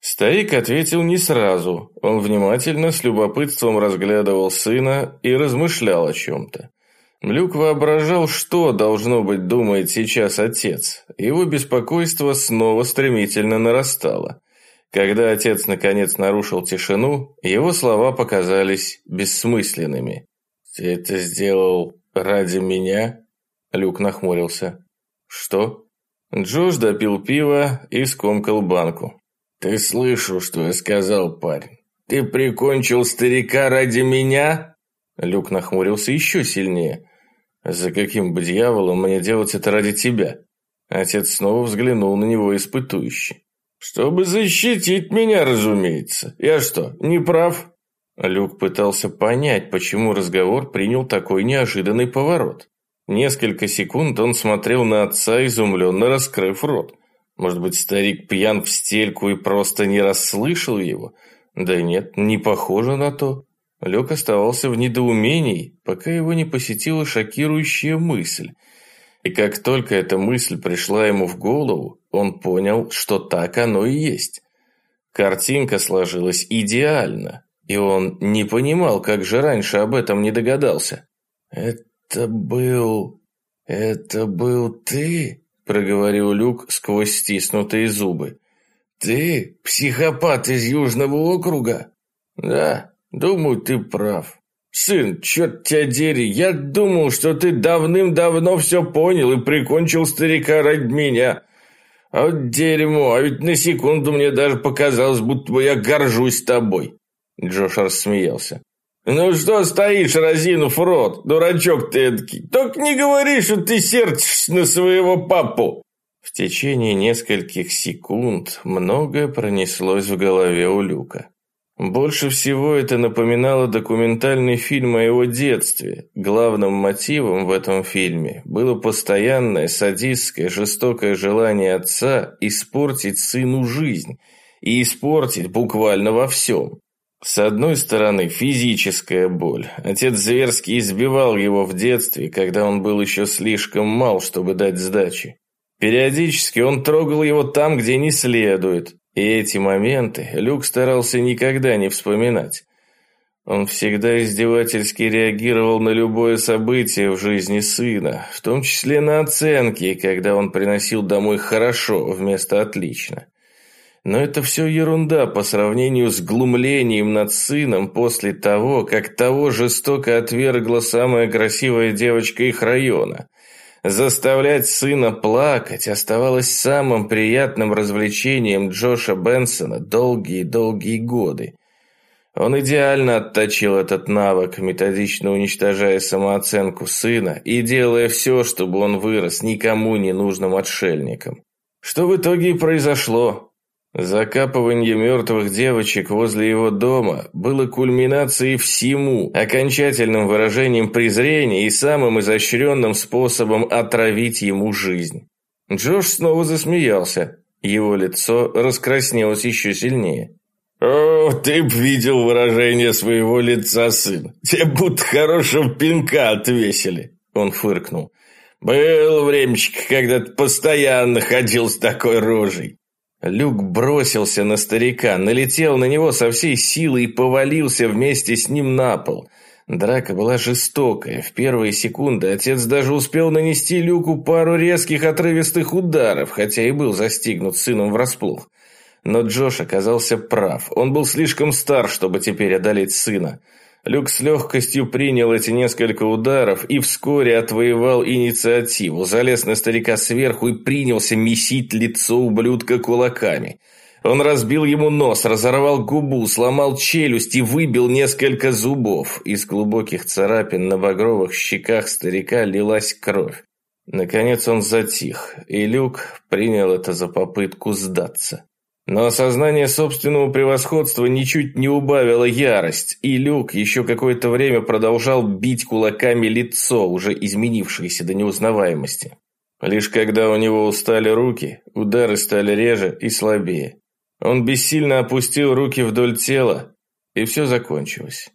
Старик ответил не сразу. Он внимательно, с любопытством разглядывал сына и размышлял о чем-то. Люк воображал, что, должно быть, думает сейчас отец. Его беспокойство снова стремительно нарастало. Когда отец наконец нарушил тишину, его слова показались бессмысленными. «Ты это сделал ради меня?» Люк нахмурился. «Что?» Джош допил пиво и скомкал банку. «Ты слышал, что я сказал, парень? Ты прикончил старика ради меня?» Люк нахмурился еще сильнее. «За каким бы дьяволом мне делать это ради тебя?» Отец снова взглянул на него испытующе. «Чтобы защитить меня, разумеется. Я что, не прав?» Люк пытался понять, почему разговор принял такой неожиданный поворот. Несколько секунд он смотрел на отца, изумленно раскрыв рот. Может быть, старик пьян в стельку и просто не расслышал его? Да нет, не похоже на то. Лёк оставался в недоумении, пока его не посетила шокирующая мысль. И как только эта мысль пришла ему в голову, он понял, что так оно и есть. Картинка сложилась идеально, и он не понимал, как же раньше об этом не догадался. «Это был... это был ты?» проговорил Люк сквозь стиснутые зубы. «Ты психопат из Южного округа?» «Да, думаю, ты прав». «Сын, черт тебя дери, я думал, что ты давным-давно все понял и прикончил старика ради меня. А вот дерьмо, а ведь на секунду мне даже показалось, будто бы я горжусь тобой». Джош рассмеялся. «Ну что стоишь, разинув рот, дурачок ты эдакий? Только не говори, что ты сердишься на своего папу!» В течение нескольких секунд многое пронеслось в голове у Люка. Больше всего это напоминало документальный фильм о его детстве. Главным мотивом в этом фильме было постоянное садистское жестокое желание отца испортить сыну жизнь. И испортить буквально во всем. С одной стороны, физическая боль. Отец зверски избивал его в детстве, когда он был еще слишком мал, чтобы дать сдачи. Периодически он трогал его там, где не следует, и эти моменты Люк старался никогда не вспоминать. Он всегда издевательски реагировал на любое событие в жизни сына, в том числе на оценки, когда он приносил домой «хорошо» вместо «отлично». Но это все ерунда по сравнению с глумлением над сыном после того, как того жестоко отвергла самая красивая девочка их района – Заставлять сына плакать оставалось самым приятным развлечением Джоша Бенсона долгие-долгие годы. Он идеально отточил этот навык, методично уничтожая самооценку сына и делая все, чтобы он вырос никому не нужным отшельником. Что в итоге и произошло. Закапывание мертвых девочек возле его дома было кульминацией всему, окончательным выражением презрения и самым изощренным способом отравить ему жизнь. Джош снова засмеялся. Его лицо раскраснелось еще сильнее. «О, ты б видел выражение своего лица, сын. Тебе будто хорошего пинка отвесили», — он фыркнул. «Был времечко, когда ты постоянно ходил с такой рожей. Люк бросился на старика, налетел на него со всей силы и повалился вместе с ним на пол. Драка была жестокая. В первые секунды отец даже успел нанести Люку пару резких отрывистых ударов, хотя и был застигнут сыном врасплох. Но Джош оказался прав. Он был слишком стар, чтобы теперь одолеть сына. Люк с легкостью принял эти несколько ударов и вскоре отвоевал инициативу, залез на старика сверху и принялся месить лицо ублюдка кулаками. Он разбил ему нос, разорвал губу, сломал челюсть и выбил несколько зубов. Из глубоких царапин на багровых щеках старика лилась кровь. Наконец он затих, и Люк принял это за попытку сдаться. Но осознание собственного превосходства ничуть не убавило ярость, и Люк еще какое-то время продолжал бить кулаками лицо, уже изменившееся до неузнаваемости. Лишь когда у него устали руки, удары стали реже и слабее. Он бессильно опустил руки вдоль тела, и все закончилось.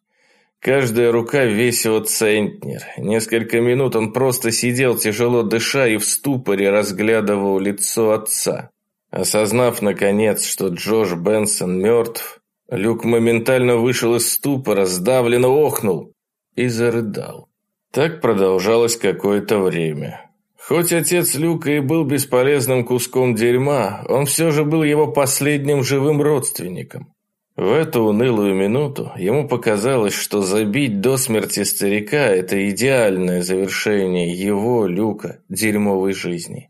Каждая рука весила центнер. Несколько минут он просто сидел, тяжело дыша, и в ступоре разглядывал лицо отца. Осознав, наконец, что Джош Бенсон мертв, Люк моментально вышел из ступора, сдавленно охнул и зарыдал. Так продолжалось какое-то время. Хоть отец Люка и был бесполезным куском дерьма, он все же был его последним живым родственником. В эту унылую минуту ему показалось, что забить до смерти старика – это идеальное завершение его, Люка, дерьмовой жизни.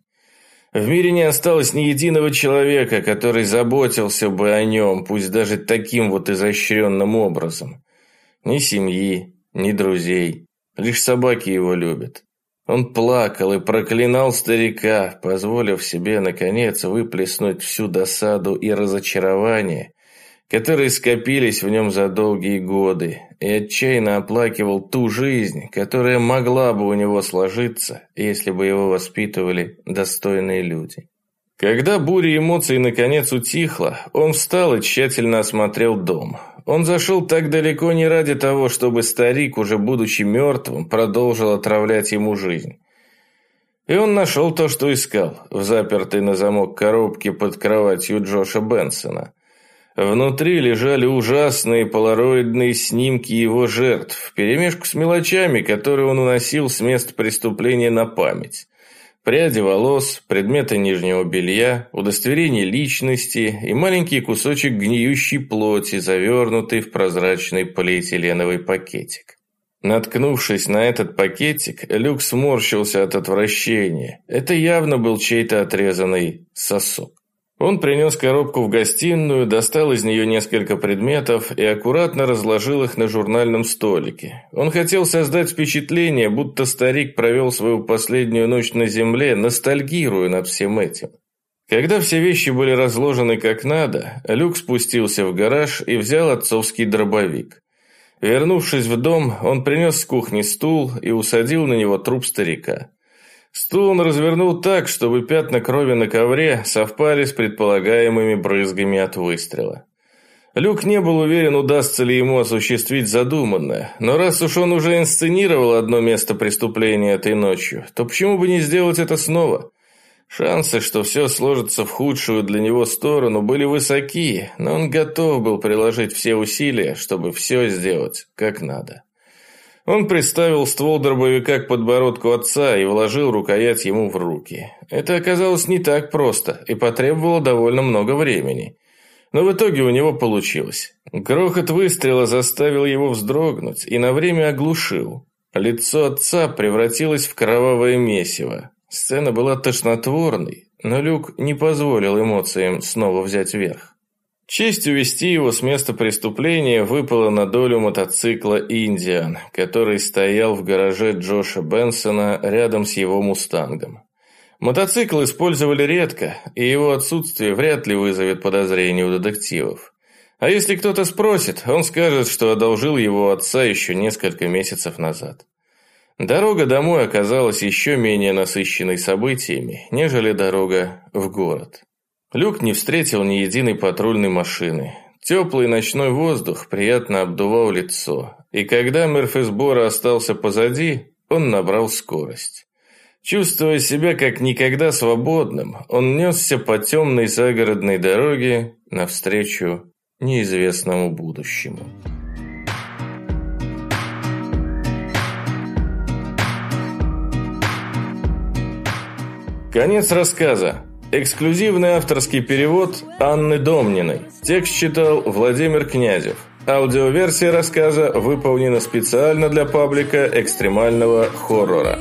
В мире не осталось ни единого человека, который заботился бы о нем, пусть даже таким вот изощренным образом. Ни семьи, ни друзей. Лишь собаки его любят. Он плакал и проклинал старика, позволив себе, наконец, выплеснуть всю досаду и разочарование, которые скопились в нем за долгие годы, и отчаянно оплакивал ту жизнь, которая могла бы у него сложиться, если бы его воспитывали достойные люди. Когда буря эмоций наконец утихла, он встал и тщательно осмотрел дом. Он зашел так далеко не ради того, чтобы старик, уже будучи мертвым, продолжил отравлять ему жизнь. И он нашел то, что искал, в запертой на замок коробке под кроватью Джоша Бенсона – Внутри лежали ужасные полароидные снимки его жертв, вперемешку с мелочами, которые он уносил с места преступления на память. Пряди волос, предметы нижнего белья, удостоверение личности и маленький кусочек гниющей плоти, завернутый в прозрачный полиэтиленовый пакетик. Наткнувшись на этот пакетик, Люк сморщился от отвращения. Это явно был чей-то отрезанный сосок. Он принес коробку в гостиную, достал из нее несколько предметов и аккуратно разложил их на журнальном столике. Он хотел создать впечатление, будто старик провел свою последнюю ночь на земле, ностальгируя над всем этим. Когда все вещи были разложены как надо, Люк спустился в гараж и взял отцовский дробовик. Вернувшись в дом, он принес с кухни стул и усадил на него труп старика. Стул он развернул так, чтобы пятна крови на ковре совпали с предполагаемыми брызгами от выстрела. Люк не был уверен, удастся ли ему осуществить задуманное, но раз уж он уже инсценировал одно место преступления этой ночью, то почему бы не сделать это снова? Шансы, что все сложится в худшую для него сторону, были высоки, но он готов был приложить все усилия, чтобы все сделать как надо. Он приставил ствол дробовика к подбородку отца и вложил рукоять ему в руки. Это оказалось не так просто и потребовало довольно много времени. Но в итоге у него получилось. Грохот выстрела заставил его вздрогнуть и на время оглушил. Лицо отца превратилось в кровавое месиво. Сцена была тошнотворной, но Люк не позволил эмоциям снова взять верх. Честь увести его с места преступления выпала на долю мотоцикла «Индиан», который стоял в гараже Джоша Бенсона рядом с его «Мустангом». Мотоцикл использовали редко, и его отсутствие вряд ли вызовет подозрений у детективов. А если кто-то спросит, он скажет, что одолжил его отца еще несколько месяцев назад. Дорога домой оказалась еще менее насыщенной событиями, нежели дорога в город. Люк не встретил ни единой патрульной машины. Теплый ночной воздух приятно обдувал лицо, и когда Мерфисбора остался позади, он набрал скорость. Чувствуя себя как никогда свободным, он несся по темной загородной дороге навстречу неизвестному будущему. Конец рассказа. Эксклюзивный авторский перевод Анны Домниной. Текст читал Владимир Князев. Аудиоверсия рассказа выполнена специально для паблика экстремального хоррора.